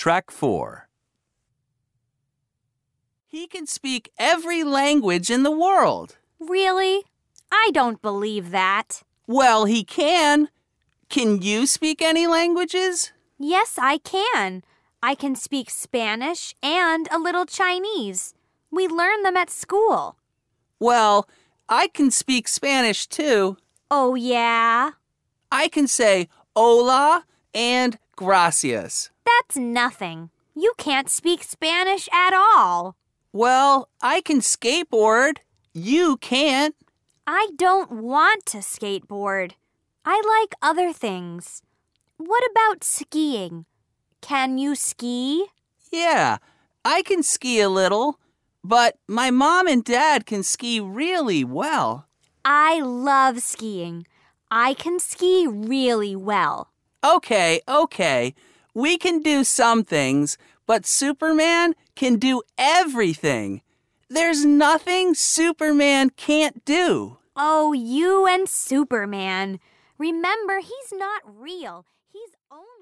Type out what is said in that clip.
Track 4. He can speak every language in the world. Really? I don't believe that. Well, he can. Can you speak any languages? Yes, I can. I can speak Spanish and a little Chinese. We learn them at school. Well, I can speak Spanish too. Oh, yeah? I can say hola and gracias. That's nothing. You can't speak Spanish at all. Well, I can skateboard. You can't. I don't want to skateboard. I like other things. What about skiing? Can you ski? Yeah, I can ski a little, but my mom and dad can ski really well. I love skiing. I can ski really well. Okay, okay. We can do some things, but Superman can do everything. There's nothing Superman can't do. Oh, you and Superman. Remember, he's not real. He's only.